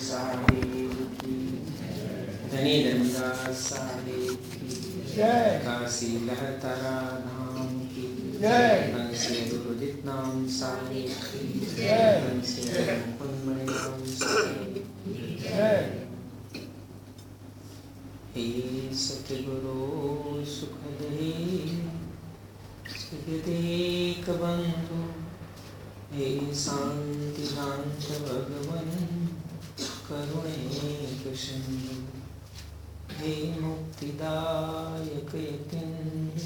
साहेब की धनी धनदास साहेब की काशी लहतरा नाम की जय बंसी दुर्दित नाम साहेब की बंसी मुकुंदमणि नाम साहेब हे सतगुरु सुखद सुखदेक बंधु हे शांति शांत भगवन करुणेक सिंधु हे मुक्तिदायक यतीन्द्र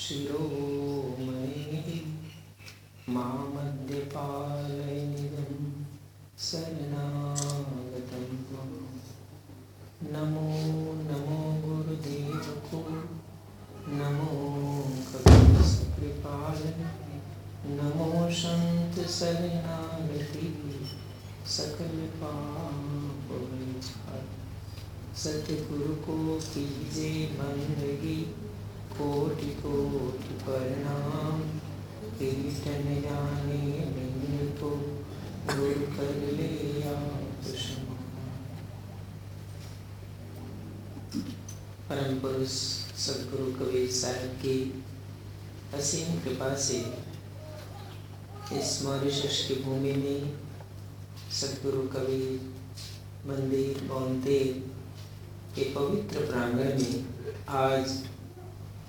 शिरोमणि मामद्यपालय शरणागतं नमो नमो गुरुदेव नमो कबीर नमो संत शरणागति सकल पाप सतगुरु को कीजे बंदगी कोटि कोटि प्रणाम कीर्तन जाने बिन को गुरु कर ले परम पुरुष सदगुरु कबीर साहब की असीम कृपा से इस मॉरिशस की भूमि में सदगुरु कवि मंदिर बौंतेर के पवित्र प्रांगण में आज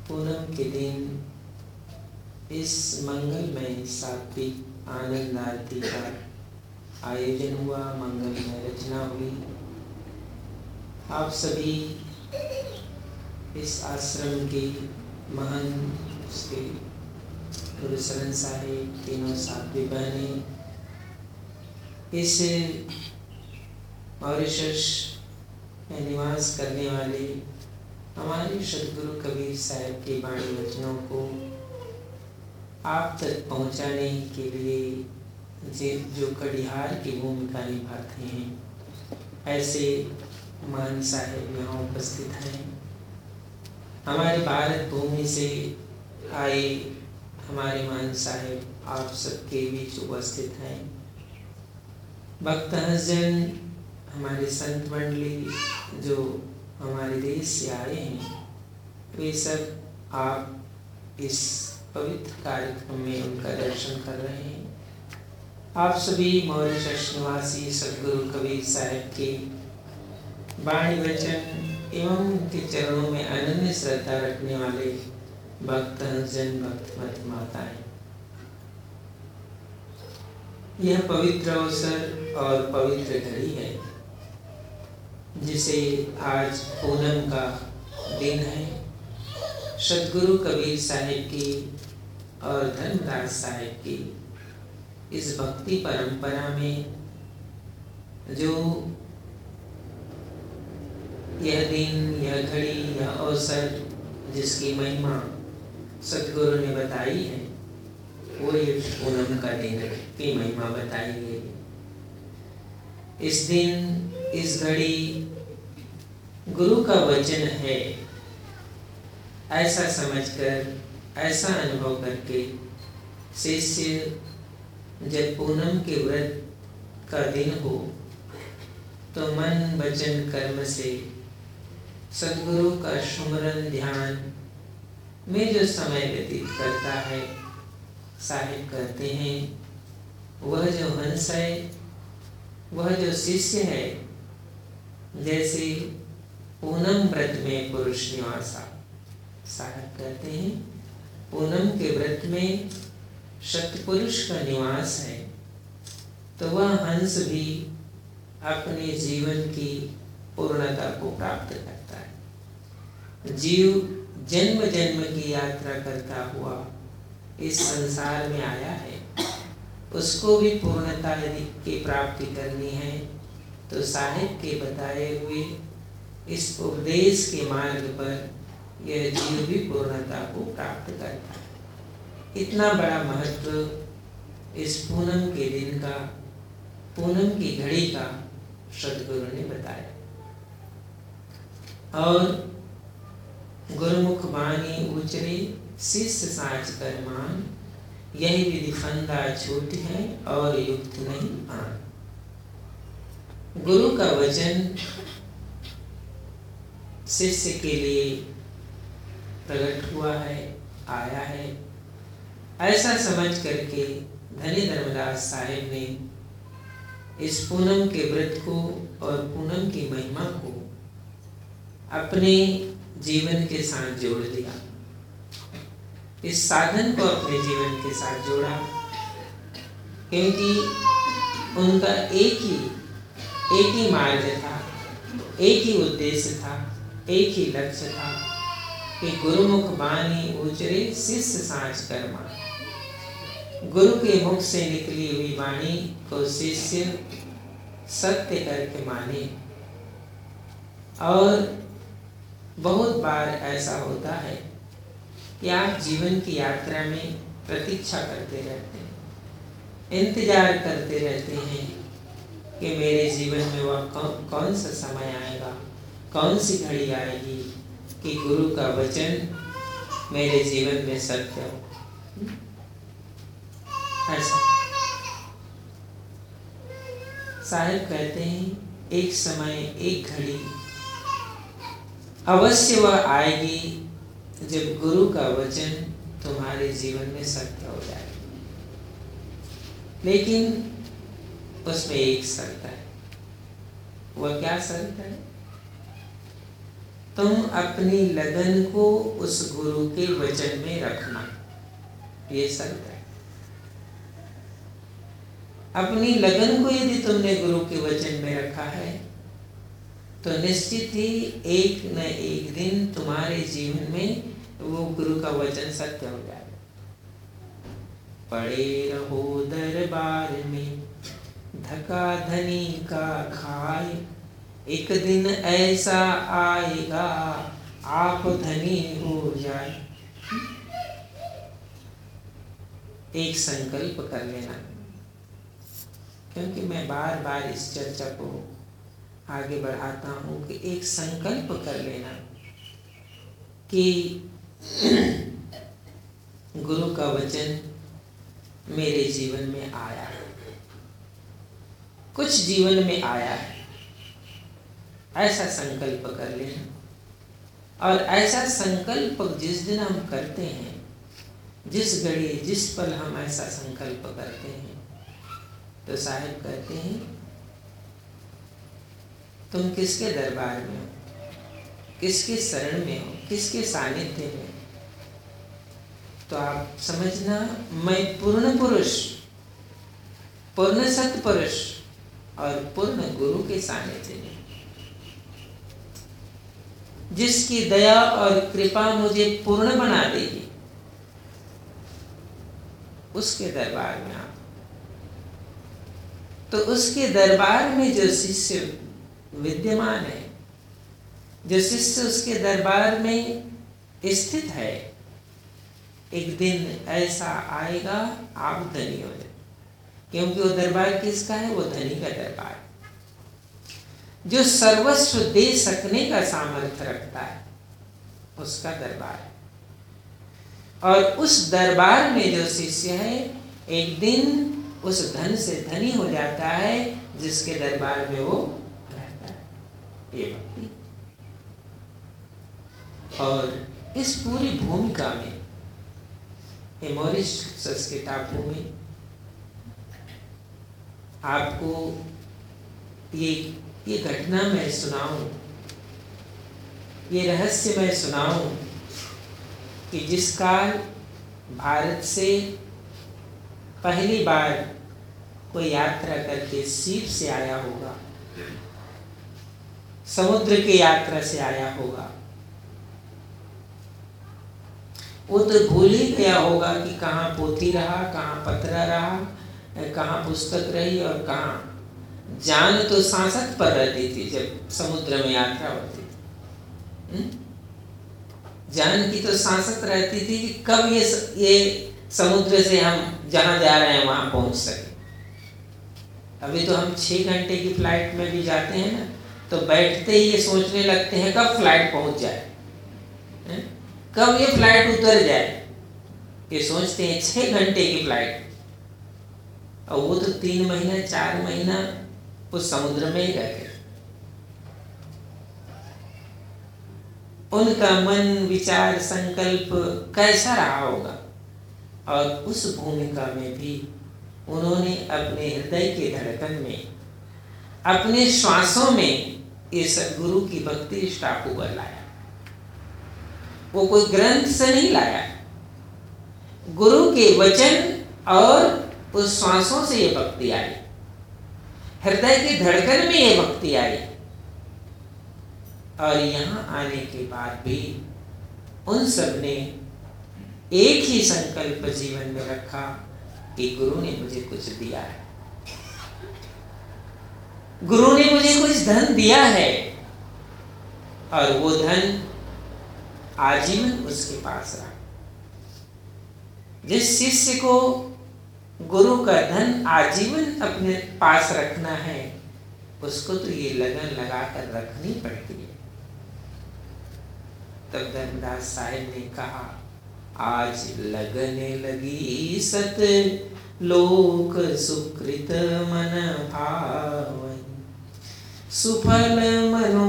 पूनम के दिन इस मंगलमय सात्विक आनंद आरती का आयोजन हुआ, मंगलमय रचना हुई। आप सभी इस आश्रम के महान श्री गुरुशरण साहेब, तीनों साथी बहने इस मॉरिशस में निवास करने वाले हमारे सदगुरु कबीर साहब के वाणी वचनों को आप तक पहुँचाने के लिए जो कटिहार की भूमिका निभाते हैं, ऐसे मान साहेब यहाँ उपस्थित हैं। हमारे भारत भूमि से आए हमारे मान साहेब आप सबके बीच उपस्थित हैं। भक्त हजन हमारे संत मंडली, जो हमारे देश से आए हैं, वे सब आप इस पवित्र कार्यक्रम में उनका दर्शन कर रहे हैं। आप सभी मौर्य निवासी सदगुरु कबीर साहब के वाणी वचन एवं उनके चरणों में अनन्य श्रद्धा रखने वाले भक्त जन भक्त मत माताएँ। यह पवित्र अवसर और पवित्र घड़ी है, जिसे आज पूनम का दिन है। सदगुरु कबीर साहिब की और धनदास साहिब की इस भक्ति परंपरा में जो यह दिन, यह घड़ी, यह अवसर जिसकी महिमा सदगुरु ने बताई है ये पूनम का दिन की महिमा बताई गई इस दिन इस घड़ी गुरु का वचन है। ऐसा समझकर, ऐसा अनुभव करके शिष्य जब पूनम के व्रत का दिन हो तो मन वचन कर्म से, सदगुरु का सुमरन ध्यान में जो समय व्यतीत करता है साहिब कहते हैं, वह जो हंस है, वह जो शिष्य है, जैसे पूनम व्रत में पुरुष निवासा साहब कहते हैं, पूनम के व्रत में सतपुरुष का निवास है तो वह हंस भी अपने जीवन की पूर्णता को प्राप्त करता है। जीव जन्म जन्म की यात्रा करता हुआ इस संसार में आया है। उसको भी पूर्णता यदि की प्राप्ति करनी है तो साहिब के बताए हुए इस उपदेश के मार्ग पर यह जीव भी पूर्णता को प्राप्त करता है। इतना बड़ा महत्व इस पूनम के दिन का, पूनम की घड़ी का सदगुरु ने बताया। और गुरुमुख वाणी उचरे शिष्य साच कर मान, यही विधि फंदा छूट है और युक्त नहीं आन। गुरु का वचन शिष्य के लिए प्रकट हुआ है, आया है। ऐसा समझ करके धनी धर्मदास साहेब ने इस पूनम के व्रत को और पूनम की महिमा को अपने जीवन के साथ जोड़ दिया। इस साधन को अपने जीवन के साथ जोड़ा। क्योंकि उनका एक ही एक ही मार्ग था, एक ही उद्देश्य था, एक ही लक्ष्य था कि गुरुमुख बानी उचरे शिष्य सांच कर्मा। गुरु के मुख से निकली हुई वाणी को शिष्य सत्य करके माने। और बहुत बार ऐसा होता है आप जीवन की यात्रा में प्रतीक्षा करते रहते हैं। इंतज़ार करते रहते हैं कि मेरे जीवन में वह कौन, कौन सा समय आएगा कौन सी घड़ी आएगी कि गुरु का वचन मेरे जीवन में सत्य हो। ऐसा। साहेब कहते हैं एक समय एक घड़ी। अवश्य वह आएगी जब गुरु का वचन तुम्हारे जीवन में सत्य हो जाए। लेकिन उसमें एक शर्त है। वह क्या शर्त है? तुम अपनी लगन को उस गुरु के वचन में रखना। ये शर्त है। अपनी लगन को यदि तुमने गुरु के वचन में रखा है तो निश्चित ही एक न एक दिन तुम्हारे जीवन में वो गुरु का वचन सत्य हो जाएगा। पड़े रहो दरबार में धका धनी का खाए। एक दिन ऐसा आएगा, आप धनी हो जाए। एक संकल्प कर लेना। क्योंकि मैं बार बार इस चर्चा को आगे बढ़ाता हूँ कि एक संकल्प कर लेना कि गुरु का वचन मेरे जीवन में आया है। कुछ जीवन में आया है। ऐसा संकल्प कर लेना और ऐसा संकल्प जिस दिन हम करते हैं, जिस घड़ी, जिस पल हम ऐसा संकल्प करते हैं तो साहेब कहते हैं, तुम किसके दरबार में हो? किसके शरण में हो? किसके सानिध्य में? तो आप समझना, मैं पूर्ण पुरुष, पूर्ण सत्य पुरुष और पूर्ण गुरु के सानिध्य में। जिसकी दया और कृपा मुझे पूर्ण बना देगी, उसके दरबार में आप तो उसके दरबार में जो शिष्य विद्यमान है जो शिष्य उसके दरबार में स्थित है, एक दिन ऐसा आएगा, आप धनी हो जाए क्योंकि वो दरबार किसका है? वो धनी का दरबार जो सर्वस्व दे सकने का सामर्थ्य रखता है, उसका दरबार और उस दरबार में जो शिष्य है, एक दिन उस धन से धनी हो जाता है, जिसके दरबार में वो रहता है। ये भक्ति और इस पूरी भूमिका में मॉरिशस के टापू में, आपको ये ये घटना मैं सुनाऊं, ये रहस्य मैं सुनाऊं कि जिस काल भारत से पहली बार कोई यात्रा करके सीप से आया होगा, समुद्र की यात्रा से आया होगा वो तो भूल ही गया होगा कि कहाँ पोथी रहा, कहाँ पत्रा रहा, कहाँ पुस्तक रही और कहाँ जान तो सांसद पर रहती थी जब समुद्र में यात्रा होती थी हम्म? जान की तो सांसद रहती थी कि कब ये ये समुद्र से हम जहाँ जा रहे हैं वहाँ पहुँच सके अभी तो हम छः घंटे की फ़्लाइट में भी जाते हैं ना तो बैठते ही ये सोचने लगते हैं कब फ़्लाइट पहुँच जाए है? कब ये फ़्लाइट उतर जाए। ये सोचते हैं छः घंटे की फ़्लाइट और वो तो तीन महीना, चार महीना उस समुद्र में ही रह गए उनका मन, विचार, संकल्प कैसा रहा होगा? और उस भूमिका में भी उन्होंने अपने हृदय के धड़कन में, अपने श्वासों में ये सदगुरु की भक्ति टापू पर लाया। वो कोई ग्रंथ से नहीं लाया। गुरु के वचन और उस श्वासों से ये भक्ति आई। हृदय की धड़कन में ये भक्ति आई। और यहाँ आने के बाद भी उन सबने एक ही संकल्प जीवन में रखा कि गुरु ने मुझे कुछ दिया है। गुरु ने मुझे कुछ धन दिया है। और वो धन आजीवन उसके पास रहा। जिस शिष्य को गुरु का धन आजीवन अपने पास रखना है, उसको तो ये लगन लगाकर रखनी पड़ती है। तब धर्मदास साहेब ने कहा, आज लगने लगी सत लोक सुकृत मन भावन, सुफल मनोरथ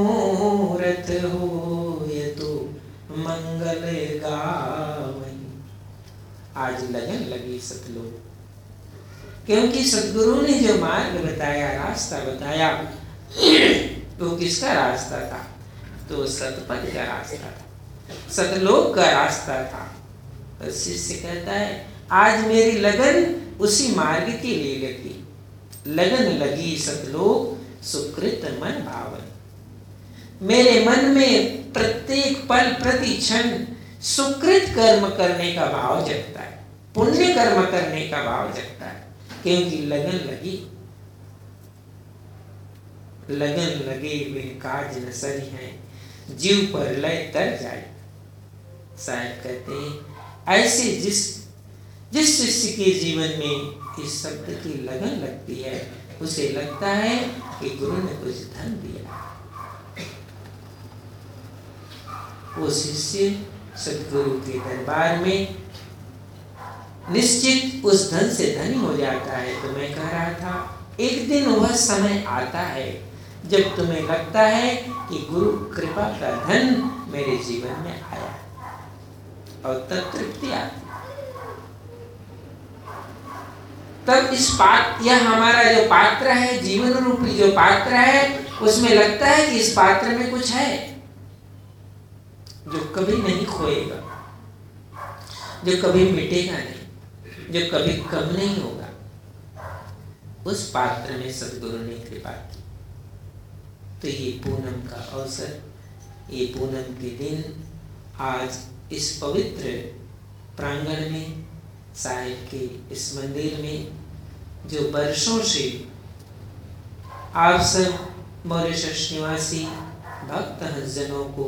आज लगन लगी सतलोक क्योंकि सदगुरु ने जो मार्ग बताया, रास्ता बताया तो किसका रास्ता था? तो सतपथ का रास्ता था। सतलोक का रास्ता था। शिष्य कहता है, आज मेरी लगन उसी मार्ग के लिए लगी लगन लगी सतलोक, सुकृत मन भावन। मेरे मन में प्रत्येक पल प्रति क्षण सुकृत कर्म करने का भाव जगता पुण्य कर्म करने का भाव जगता है। क्योंकि लगन लगी। लगन लगे वे काज न सही है। जीव पर लय तर जाए। शायद कहते हैं, ऐसे जिस जिस शिष्य के जीवन में इस शब्द की लगन लगती है, उसे लगता है कि गुरु ने कुछ धन दिया। वो शिष्य सदगुरु के दरबार में निश्चित उस धन से धनी हो जाता है तो मैं कह रहा था, एक दिन वह समय आता है, जब तुम्हें लगता है कि गुरु कृपा का धन मेरे जीवन में आया और तब तृप्ति आती तब इस पात्र यह हमारा जो पात्र है, जीवन रूपी जो पात्र है, उसमें लगता है कि इस पात्र में कुछ है, जो कभी नहीं खोएगा, जो कभी मिटेगा नहीं। जो कभी कम नहीं होगा। उस पात्र में सदगुरु ने कृपा की। तो ये पूनम का अवसर, ये पूनम के दिन आज इस पवित्र प्रांगण में, साहिब के इस मंदिर में, जो वर्षों से आप सब मॉरिशस निवासी भक्त हजनों को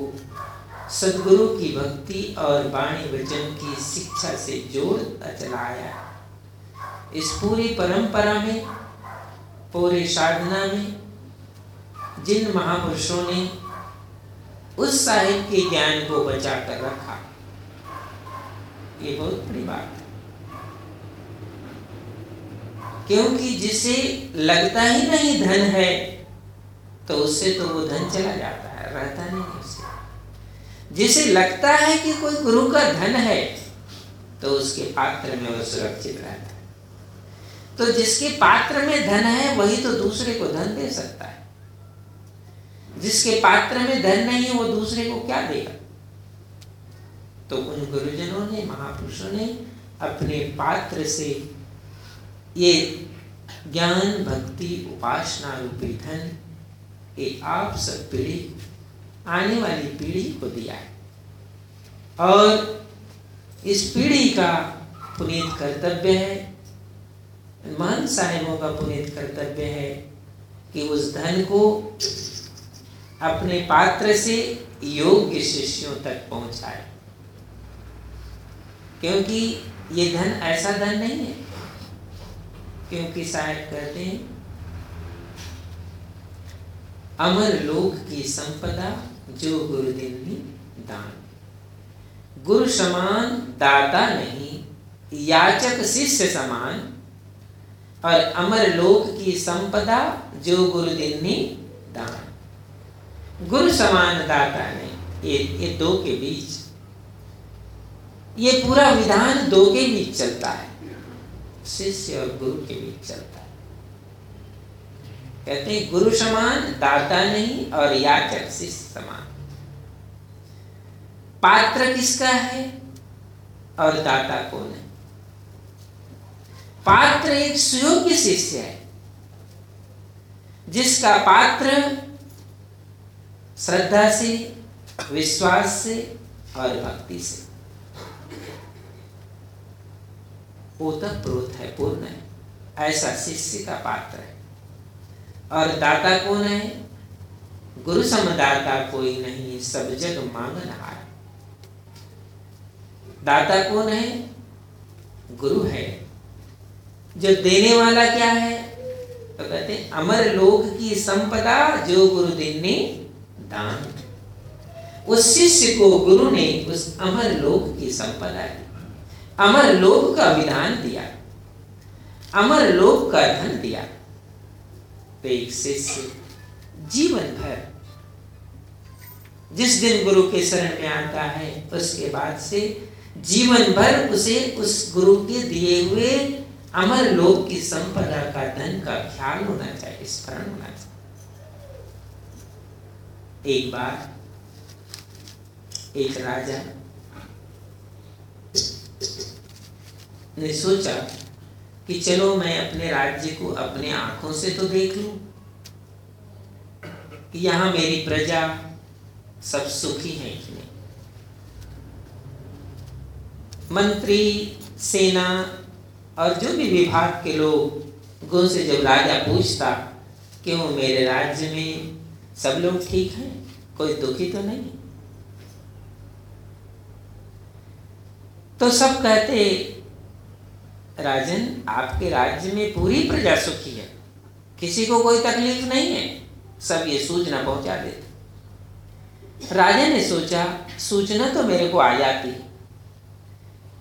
सदगुरु की भक्ति और वाणी वचन की शिक्षा से जोड़ता चलाया इस पूरी परंपरा में, पूरे साधना में, जिन महापुरुषों ने उस साहिब के ज्ञान को बचा कर रखा, ये बहुत बड़ी बात है। क्योंकि जिसे लगता ही नहीं धन है तो उससे तो वो धन चला जाता है, रहता नहीं उसे जिसे लगता है कि कोई गुरु का धन है तो उसके पात्र में वो सुरक्षित रहता है। तो जिसके पात्र में धन है, वही तो दूसरे को धन दे सकता है। जिसके पात्र में धन नहीं है, वो दूसरे को क्या देगा? तो उन गुरुजनों ने, महापुरुषों ने अपने पात्र से ये ज्ञान, भक्ति, उपासना रूपी धन, ये आप सब पीढ़ी आने वाली पीढ़ी को दिया है। और इस पीढ़ी का पुनीत कर्तव्य है महान साहेबों का पुनीत कर्तव्य है कि उस धन को अपने पात्र से योग्य शिष्यों तक पहुँचाए। क्योंकि ये धन ऐसा धन नहीं है, क्योंकि शायद कहते हैं, अमर लोक की संपदा जो गुरुदिनी दान। गुरु समान दाता नहीं, याचक शिष्य समान, और अमर लोक की संपदा जो गुरुदेव ने दान। गुरु समान दाता ने ये ये दो के बीच। ये पूरा विधान दो के बीच चलता है। शिष्य और गुरु के बीच चलता है। कहते हैं, गुरु समान, दाता नहीं और याचक शिष्य समान। पात्र किसका है और दाता कौन है? पात्र एक सुयोग्य शिष्य है, जिसका पात्र श्रद्धा से, विश्वास से और भक्ति से। ओतप्रोत है, पूर्ण है, ऐसा शिष्य का पात्र है। और दाता कौन है? गुरु समदाता कोई नहीं, सब जग मांगन हार दाता कौन है? गुरु है। जो देने वाला क्या है? तो कहते अमर लोक की संपदा जो गुरुदेव ने दान उस शिष्य को गुरु ने उस अमर लोक की संपदा दी। अमर लोक का विधान दिया। अमर लोक का धन दिया। एक शिष्य जीवन भर। जिस दिन गुरु के शरण में आता है, उसके बाद से जीवन भर उसे उस गुरु के दिए हुए अमर लोक की संपदा का धन का ख्याल होना चाहिए, स्मरण होना चाहिए। एक बार एक राजा ने सोचा कि चलो मैं अपने राज्य को अपने आँखों से तो देख लूँ कि यहाँ मेरी प्रजा सब सुखी है कि नहीं। मंत्री, सेना और जो भी विभाग के लोग से जब राजा पूछता क्यों मेरे राज्य में सब लोग ठीक हैं, कोई दुखी तो नहीं? तो सब कहते राजन, आपके राज्य में पूरी प्रजा सुखी है। किसी को कोई तकलीफ़ नहीं है। सब ये सूचना पहुँचा देते। राजा ने सोचा, सूचना तो मेरे को आ जाती है।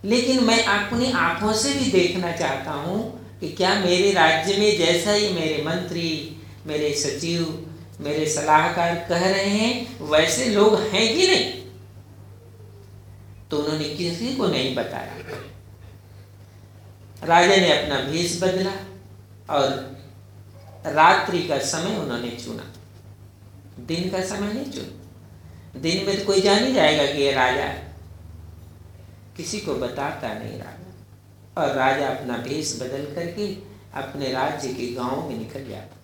लेकिन मैं अपनी आँखों से भी देखना चाहता हूँ कि क्या मेरे राज्य में जैसा ही मेरे मंत्री, मेरे सचिव, मेरे सलाहकार कह रहे हैं, वैसे लोग हैं कि नहीं? तो उन्होंने किसी को नहीं बताया। राजा ने अपना भेष बदला और रात्रि का समय उन्होंने चुना। दिन का समय नहीं चुना। दिन में तो कोई जान ही जाएगा कि ये राजा है किसी को बताता नहीं राजा और राजा अपना भेष बदल करके अपने राज्य के गाँव में निकल जाता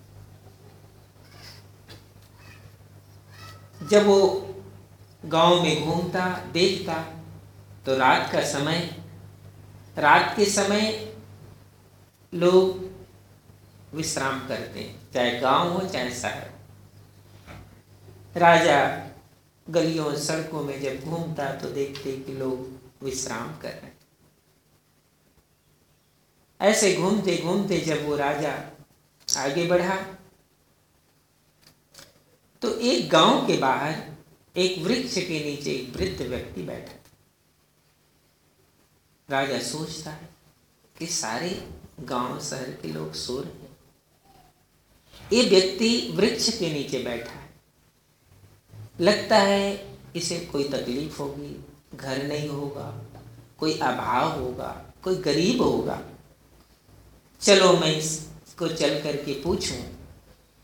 जब वो गाँव में घूमता, देखता तो रात का समय रात के समय लोग विश्राम करते हैं, चाहे गाँव हो, चाहे शहर राजा गलियों, सड़कों में जब घूमता तो देखते कि लोग विश्राम कर रहे ऐसे घूमते घूमते जब वो राजा आगे बढ़ा तो एक गाँव के बाहर एक वृक्ष के नीचे एक वृद्ध व्यक्ति बैठा। राजा सोचता है कि सारे गाँव, शहर के लोग सो रहे हैं। ये व्यक्ति वृक्ष के नीचे बैठा है। लगता है इसे कोई तकलीफ़ होगी, घर नहीं होगा, कोई अभाव होगा, कोई गरीब होगा। चलो मैं इसको चल करके पूछूँ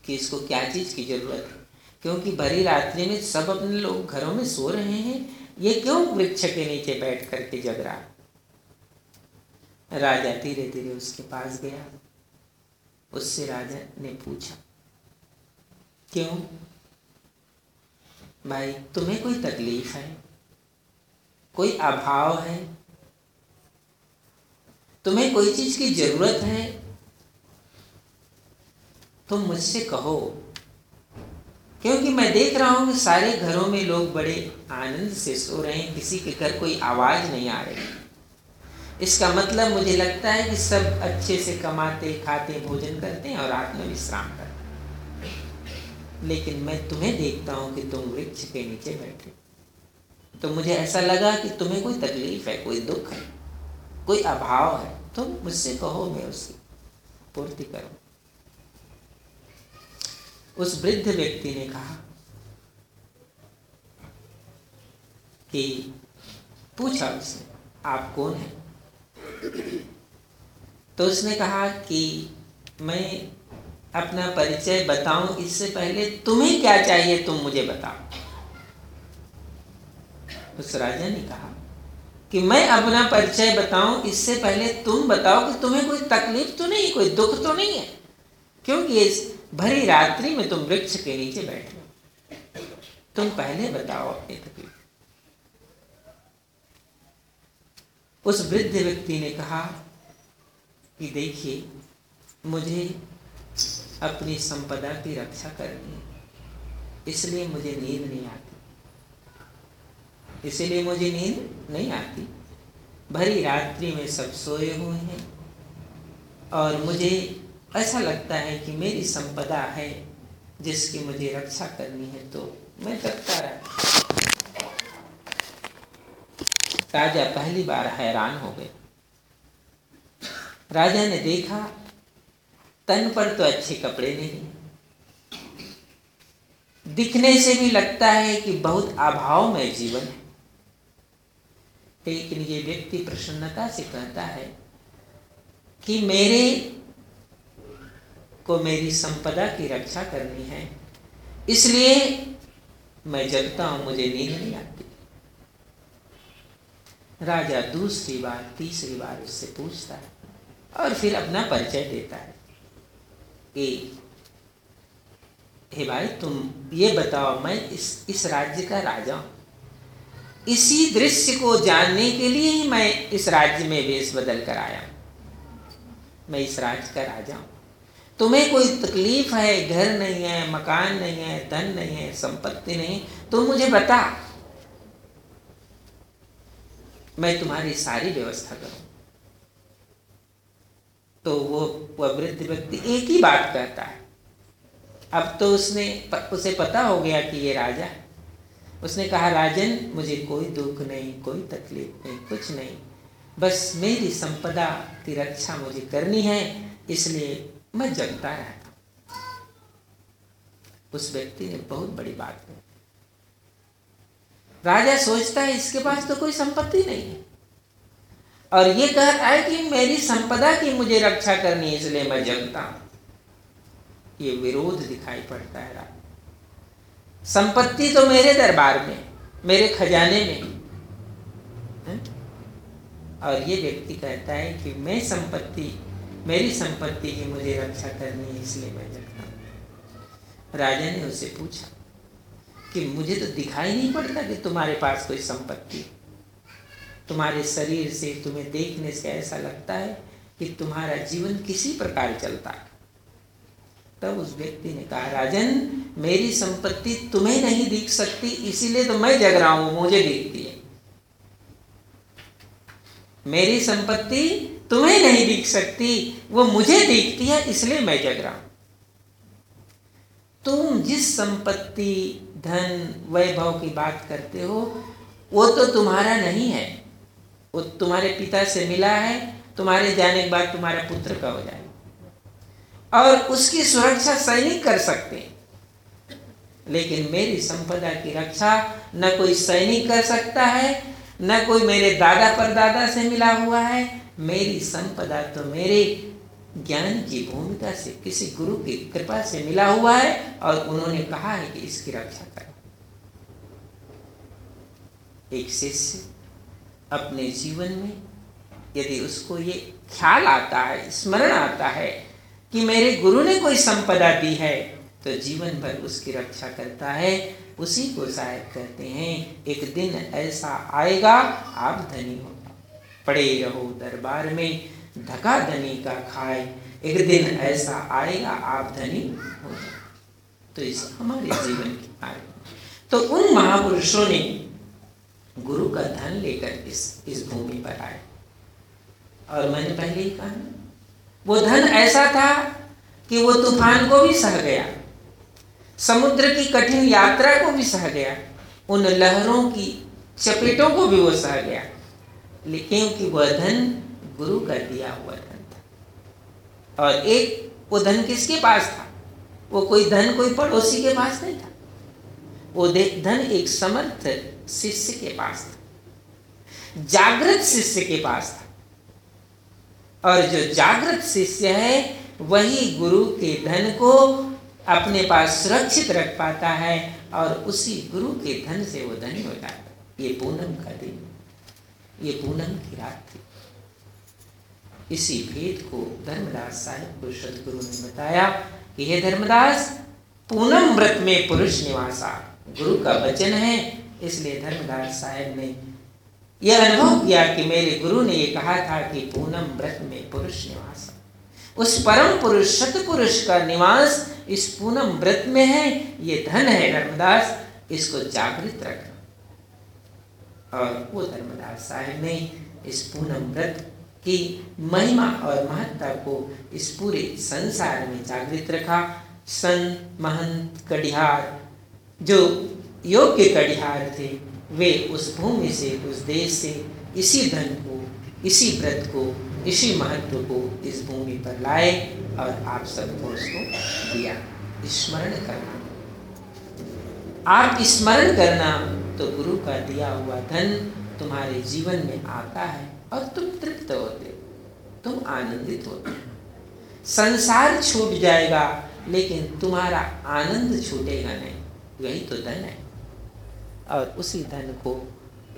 कि इसको क्या चीज़ की ज़रूरत है? क्योंकि भरी रात्रि में सब अपने लोग घरों में सो रहे हैं, ये क्यों वृक्ष के नीचे बैठ करके जग रहा राजा धीरे धीरे उसके पास गया। उससे राजा ने पूछा, क्यों? भाई, तुम्हें कोई तकलीफ़ है? कोई अभाव है? तुम्हें कोई चीज़ की ज़रूरत है? तुम मुझसे कहो, क्योंकि मैं देख रहा हूँ कि सारे घरों में लोग बड़े आनंद से सो रहे हैं, किसी के घर कोई आवाज़ नहीं आ रही। इसका मतलब मुझे लगता है कि सब अच्छे से कमाते, खाते, भोजन करते हैं और रात में विश्राम करते हैं। लेकिन मैं तुम्हें देखता हूँ कि तुम वृक्ष के नीचे बैठे तो मुझे ऐसा लगा कि तुम्हें कोई तकलीफ़ है, कोई दुख है, कोई अभाव है। तुम मुझसे कहो, मैं उसकी पूर्ति करो। उस वृद्ध व्यक्ति ने कहा कि, पूछा उसने, आप कौन हैं? तो उसने कहा कि मैं अपना परिचय बताऊँ, इससे पहले तुम्हें क्या चाहिए तुम मुझे बताओ। उस राजा ने कहा कि मैं अपना परिचय बताऊँ, इससे पहले तुम बताओ कि तुम्हें कोई तकलीफ़ तो नहीं, कोई दुख तो नहीं है? क्योंकि इस भरी रात्रि में तुम वृक्ष के नीचे बैठे तुम पहले बताओ अपनी तकलीफ़। उस वृद्ध व्यक्ति ने कहा कि देखिए, मुझे अपनी संपदा की रक्षा करनी है। इसलिए मुझे नींद नहीं आती। इसलिए मुझे नींद नहीं आती। भरी रात्रि में सब सोए हुए हैं और मुझे ऐसा लगता है कि मेरी संपदा है जिसकी मुझे रक्षा करनी है तो मैं करता रहा राजा पहली बार हैरान हो गए। राजा ने देखा, तन पर तो अच्छे कपड़े नहीं। दिखने से भी लगता है कि बहुत अभाव में जीवन है। लेकिन ये व्यक्ति प्रसन्नता से कहता है कि मेरे को मेरी संपदा की रक्षा करनी है, इसलिए मैं जगता हूँ, मुझे नींद नहीं आती। राजा दूसरी बार, तीसरी बार उससे पूछता है और फिर अपना परिचय देता है। कि हे भाई, तुम ये बताओ, मैं इस इस राज्य का राजा हूँ। इसी दृश्य को जानने के लिए ही मैं इस राज्य में वेश बदल कर आया हूँ। मैं इस राज्य का राजा हूँ। तुम्हें कोई तकलीफ़ है, घर नहीं है, मकान नहीं है, धन नहीं है, संपत्ति नहीं तो मुझे बता। मैं तुम्हारी सारी व्यवस्था करूँ। तो वो वृद्ध व्यक्ति एक ही बात कहता है। अब तो उसने उसे पता हो गया कि ये राजा उसने कहा, राजन, मुझे कोई दुख नहीं, कोई तकलीफ़ नहीं, कुछ नहीं। बस मेरी संपदा की रक्षा मुझे करनी है, इसलिए मैं जगता रहता उस व्यक्ति ने बहुत बड़ी बात कही। राजा सोचता है, इसके पास तो कोई संपत्ति नहीं है। और ये कह रहा है कि मेरी संपदा की मुझे रक्षा करनी है, इसलिए मैं जगता हूँ। ये विरोध दिखाई पड़ता है राजा। संपत्ति तो मेरे दरबार में, मेरे खजाने में है? और ये व्यक्ति कहता है कि मैं संपत्ति, मेरी संपत्ति की मुझे रक्षा करनी है, इसलिए मैं जगता हूँ। राजा ने उसे पूछा कि मुझे तो दिखाई नहीं पड़ता कि तुम्हारे पास कोई संपत्ति तुम्हारे शरीर से, तुम्हें देखने से ऐसा लगता है कि तुम्हारा जीवन किसी प्रकार चलता है। तब उस व्यक्ति ने कहा, राजन, मेरी संपत्ति तुम्हें नहीं दिख सकती, इसीलिए तो मैं जग रहा हूँ, मुझे दिखती है। मेरी संपत्ति तुम्हें नहीं दिख सकती, वो मुझे दिखती है, इसलिए मैं जग रहा हूँ। तुम जिस संपत्ति धन वैभव की बात करते हो, वो तो तुम्हारा नहीं है। वो तुम्हारे पिता से मिला है, तुम्हारे जाने के बाद तुम्हारा पुत्र का हो जाए। और उसकी सुरक्षा सैनिक कर सकते लेकिन मेरी संपदा की रक्षा न कोई सैनिक कर सकता है, न कोई मेरे दादा परदादा से मिला हुआ है। मेरी संपदा तो मेरे ज्ञान की भूमिका से, किसी गुरु की कृपा से मिला हुआ है और उन्होंने कहा है कि इसकी रक्षा करो। एक शिष्य अपने जीवन में यदि उसको ये ख्याल आता है, स्मरण आता है कि मेरे गुरु ने कोई संपदा दी है तो जीवन भर उसकी रक्षा करता है। उसी को शायद कहते हैं, एक दिन ऐसा आएगा, आप धनी हो। पड़े रहो दरबार में धका धनी का खाए, एक दिन ऐसा आएगा, आप धनी हो तो इस हमारे जीवन की आए तो उन महापुरुषों ने गुरु का धन लेकर इस इस भूमि पर आए। और मैंने पहले ही कहा वो धन ऐसा था कि वो तूफ़ान को भी सह गया, समुद्र की कठिन यात्रा को भी सह गया, उन लहरों की चपेटों को भी वो सह गया। लेकिन कि वह धन गुरु का दिया हुआ धन था। और एक, वो धन किसके पास था? वो कोई धन कोई पड़ोसी के पास नहीं था। वो धन एक समर्थ शिष्य के पास था। जागृत शिष्य के पास था। और जो जागृत शिष्य है, वही गुरु के धन को अपने पास सुरक्षित रख पाता है और उसी गुरु के धन से वो धनी हो जाता है। ये पूनम का दिन, ये पूनम की रात थी। इसी भेद को धर्मदास साहिब को सदगुरु ने बताया कि हे धर्मदास, पूनम व्रत में पुरुष निवासा, गुरु का वचन है। इसलिए धर्मदास साहेब ने यह अनुभव किया कि मेरे गुरु ने यह कहा था कि पूनम व्रत में पुरुष निवास। उस परम पुरुष, सतपुरुष का निवास इस पूनम व्रत में है। ये धन है धर्मदास, इसको जागृत रखना। और वो धर्मदास साहेब ने इस पूनम व्रत की महिमा और महत्ता को इस पूरे संसार में जागृत रखा। संत महंत, कटिहार, जो योग के कटिहार थे, वे उस भूमि से, उस देश से, इसी धन को, इसी व्रत को, इसी महत्व को इस भूमि पर लाए और आप सबको उसको दिया। स्मरण करना। आप स्मरण करना तो गुरु का दिया हुआ धन तुम्हारे जीवन में आता है। और तुम तृप्त होते तुम आनंदित होते संसार छूट जाएगा, लेकिन तुम्हारा आनंद छूटेगा नहीं। वही तो धन है। और उसी धन को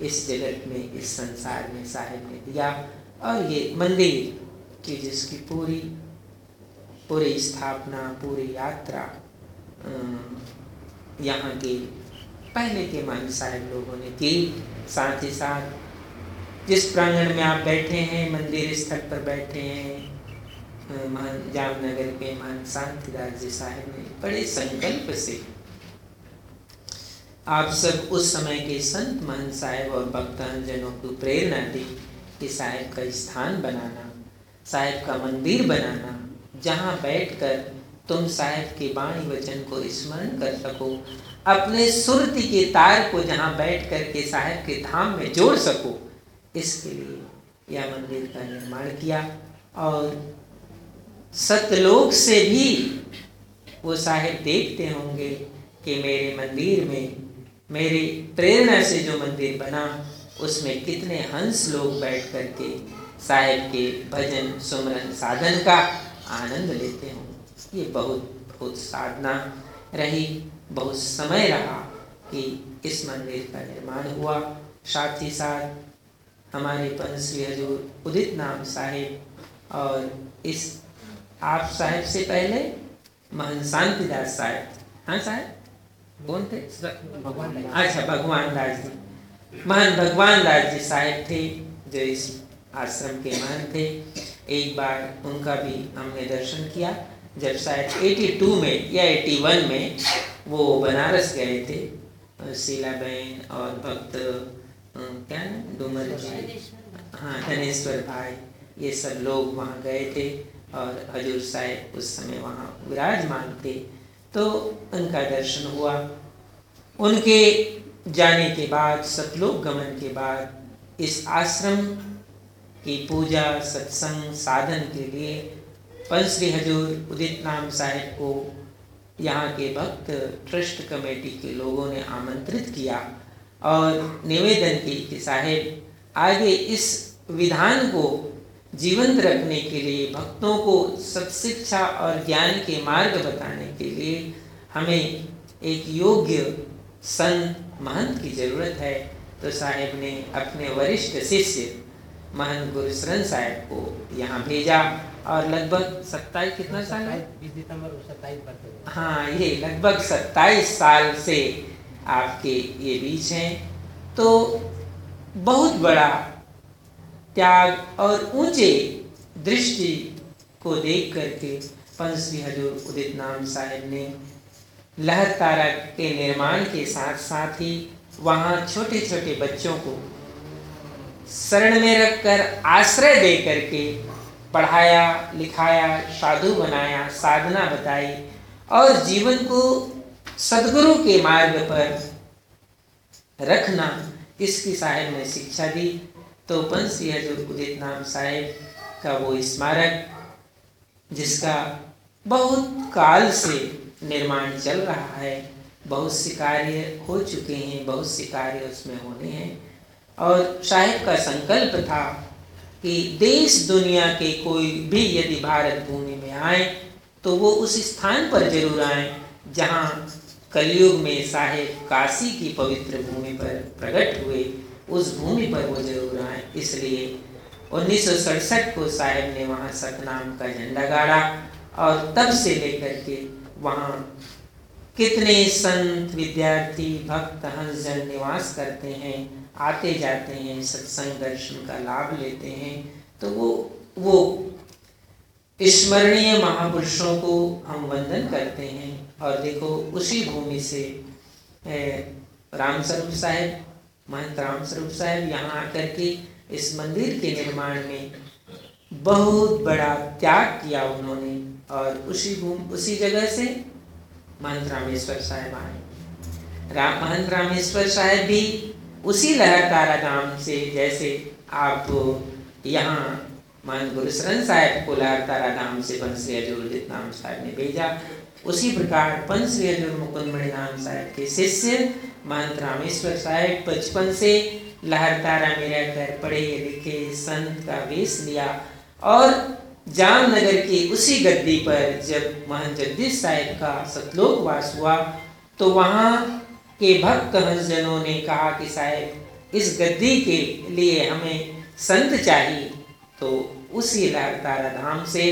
इस जगत में, इस संसार में साहेब ने दिया। और ये मंदिर की जिसकी पूरी पूरी स्थापना, पूरी यात्रा यहाँ के, पहले के मान साहेब लोगों ने की, साथ ही साथ जिस प्रांगण में आप बैठे हैं, मंदिर स्थल पर बैठे हैं महान, जामनगर के महान शांतिदास जी साहेब ने बड़े संकल्प से आप सब उस समय के संत महन साहेब और भक्तजनों को प्रेरणा दी कि साहेब का स्थान बनाना, साहेब का मंदिर बनाना, जहाँ बैठकर तुम साहेब के बाणी वचन को स्मरण कर सको, अपने सुरति के तार को जहाँ बैठ कर के साहेब के धाम में जोड़ सको। इसके लिए यह मंदिर का निर्माण किया और सतलोक से भी वो साहेब देखते होंगे कि मेरे मंदिर में, मेरी प्रेरणा से जो मंदिर बना, उसमें कितने हंस लोग बैठ कर के साहेब के भजन, सुमरन, साधन का आनंद लेते हों। ये बहुत बहुत साधना रही, बहुत समय रहा कि इस मंदिर का निर्माण हुआ। साथ ही साथ हमारे पंश्री हजूर उदित नाम साहिब और इस आप साहेब से पहले महन शांतिदास साहेब। हाँ साहेब? कौन थे? अच्छा भगवान दास जी। महान भगवान दास जी साहेब थे, जो इस आश्रम के महान थे। एक बार उनका भी हमने दर्शन किया। जब शायद 82 में या 81 में वो बनारस गए थे। शीला बहन और भक्त क्या डूमर जी हाँ धनेश्वर भाई ये सब लोग वहाँ गए थे और हजूर साहेब उस समय वहाँ विराजमान थे। तो उनका दर्शन हुआ। उनके जाने के बाद सतलोक गमन के बाद इस आश्रम की पूजा सत्संग साधन के लिए पंचश्री हजूर उदित नाम साहेब को यहाँ के भक्त ट्रस्ट कमेटी के लोगों ने आमंत्रित किया। और निवेदन की कि साहेब आगे इस विधान को जीवंत रखने के लिए भक्तों को सत्शिक्षा और ज्ञान के मार्ग बताने के लिए हमें एक योग्य संत महंत की ज़रूरत है। तो साहेब ने अपने वरिष्ठ शिष्य महंत गुरुशरण साहेब को यहाँ भेजा और लगभग सत्ताईस कितना साल है? सत्ताईस हाँ ये लगभग सत्ताईस साल से आपके ये बीच हैं। तो बहुत बड़ा त्याग और ऊँचे दृष्टि को देख करके पंचश्री हजूर उदित नाम साहेब ने लहर तारा के निर्माण के साथ साथ ही वहाँ छोटे छोटे बच्चों को शरण में रखकर आश्रय दे करके पढ़ाया, लिखाया, साधु बनाया, साधना बताई और जीवन को सदगुरु के मार्ग पर रखना इसकी साहेब ने शिक्षा दी। तो पंसी उदित नाम साहेब का वो स्मारक, जिसका बहुत काल से निर्माण चल रहा है, बहुत से कार्य हो चुके हैं, बहुत से कार्य उसमें होने हैं। और साहेब का संकल्प था कि देश दुनिया के कोई भी यदि भारत भूमि में आए तो वो उस स्थान पर ज़रूर आए, जहाँ कलयुग में साहेब काशी की पवित्र भूमि पर प्रकट हुए, उस भूमि पर वो ज़रूर आए। इसलिए उन्नीस सौ सड़सठ को साहेब ने वहाँ सतनाम का झंडा गाड़ा और तब से लेकर के वहाँ कितने संत, विद्यार्थी, भक्त, हंसजन निवास करते हैं, आते जाते हैं, सत्संग दर्शन का लाभ लेते हैं। तो वो वो स्मरणीय महापुरुषों को हम वंदन करते हैं। और देखो, उसी भूमि से रामस्वरूप साहेब, महंत राम स्वरूप साहेब यहाँ आकर के इस मंदिर के निर्माण में बहुत बड़ा त्याग किया उन्होंने और उसी भूमि, उसी जगह से महंत रामेश्वर साहेब आए। राम महंत रामेश्वर साहेब भी उसी लहर तारा धाम से, जैसे आप यहाँ महंत गुरुशरण साहेब को लहर तारा धाम से बंसी अजूर नाम साहब ने भेजा उसी प्रकार पंचश्री मुकुंद साहब के शिष्य महंत रामेश्वर साहेब बचपन से लहर तारा में रहकर पढ़े लिखे संत का वेश लिया। और जामनगर की उसी गद्दी पर जब महन जगदीश साहिब का सतलोक वास हुआ तो वहाँ के भक्त हंसजनों ने कहा कि साहेब, इस गद्दी के लिए हमें संत चाहिए। तो उसी लहर तारा धाम से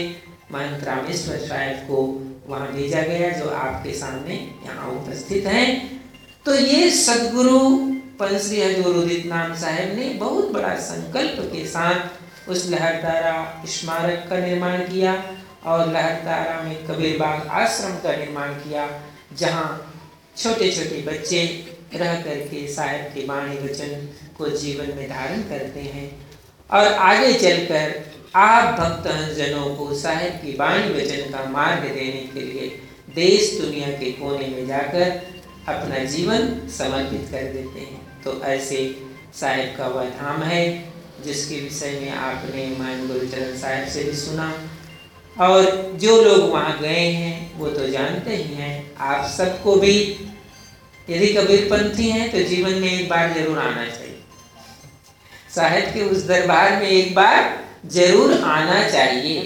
महंत रामेश्वर साहेब को वहाँ भेजा गया जो आपके सामने यहाँ उपस्थित हैं। तो ये सदगुरु पंश्री हजूर उदित नाम साहेब ने बहुत बड़ा संकल्प के साथ उस लहरतारा स्मारक का निर्माण किया और लहरतारा में कबीर बाग आश्रम का निर्माण किया, जहाँ छोटे छोटे बच्चे रह करके साहेब के वाणी वचन को जीवन में धारण करते हैं। और आगे चलकर आप भक्त जनों को साहेब की वाणी वचन का मार्ग देने के लिए देश दुनिया के कोने में जाकर अपना जीवन समर्पित कर देते हैं। तो ऐसे साहेब का वह धाम है, जिसके विषय में आपने मान गुरुचरण साहब से भी सुना। और जो लोग वहाँ गए हैं, वो तो जानते ही हैं। आप सबको भी, यदि कबीरपंथी हैं तो जीवन में एक बार ज़रूर आना चाहिए। साहिब के उस दरबार में एक बार ज़रूर आना चाहिए।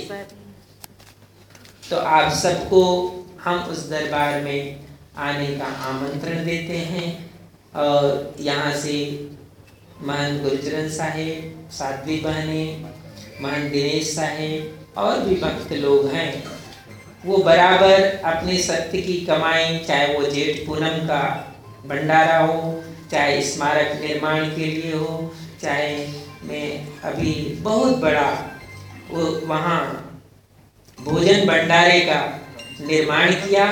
तो आप सबको हम उस दरबार में आने का आमंत्रण देते हैं और यहाँ से महन गुरजरन साहेब साध्वी बहने महन दिनेश साहेब और भी भक्त लोग हैं। वो बराबर अपने सत्य की कमाई चाहे वो जेठ पूनम का भंडारा हो चाहे स्मारक निर्माण के लिए हो चाहे मैं अभी बहुत बड़ा वो वहाँ भोजन भंडारे का निर्माण किया।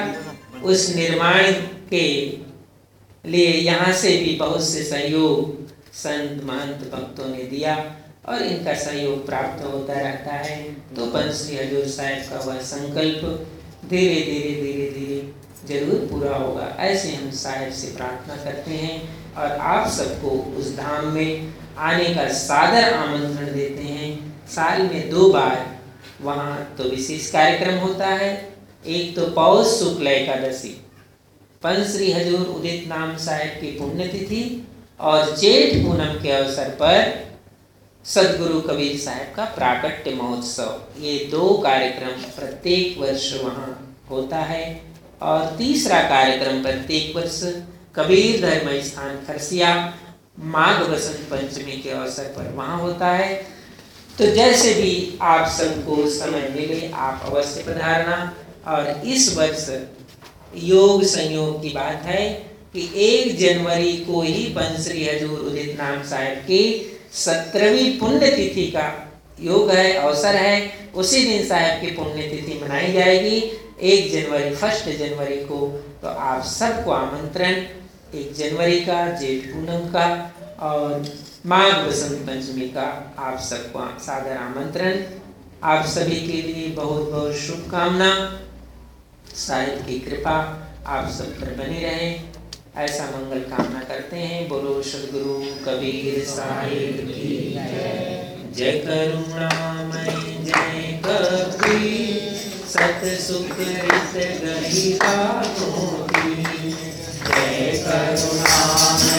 उस निर्माण के लिए यहाँ से भी बहुत से सहयोग संत महंत भक्तों ने दिया और इनका सहयोग प्राप्त होता रहता है। तो पंचश्री हजूर साहब का वह संकल्प धीरे धीरे धीरे धीरे ज़रूर पूरा होगा। ऐसे हम साहेब से प्रार्थना करते हैं और आप सबको उस धाम में आने का सादर आमंत्रण देते हैं। साल में दो बार वहाँ तो विशेष कार्यक्रम होता है। एक तो पौष शुक्ल एकादशी। पंचश्री हजूर उदित नाम साहेब की पुण्यतिथि और जेठ पूनम के अवसर पर सदगुरु कबीर साहब का प्राकट्य महोत्सव। ये दो कार्यक्रम प्रत्येक वर्ष वहाँ होता है और तीसरा कार्यक्रम प्रत्येक वर्ष कबीर धर्म स्थान खरसिया माघ बसंत पंचमी के अवसर पर वहाँ होता है। तो जैसे भी आप सबको समय मिले, आप अवश्य पधारना। और इस वर्ष योग संयोग की बात है कि एक जनवरी को ही पंचश्री हजूर उदित नाम साहब की सत्रहवीं पुण्य तिथि का योग है, अवसर है। उसी दिन साहब की पुण्य तिथि मनाई जाएगी। एक जनवरी, फ़र्स्ट जनवरी को तो आप सबको आमंत्रण। एक जनवरी का, जेठ पूनम का। और माघ बसंत पंचमी का आप सबको सादर आमंत्रण। आप सभी के लिए बहुत बहुत शुभकामना। साहिब की कृपा आप सब पर बनी रहे। ऐसा मंगल कामना करते हैं। बोलो सदगुरु कबीर साहिब की जय। करुणामय, जय कबीर। सत सुख रित गहिता मोती जय करुणा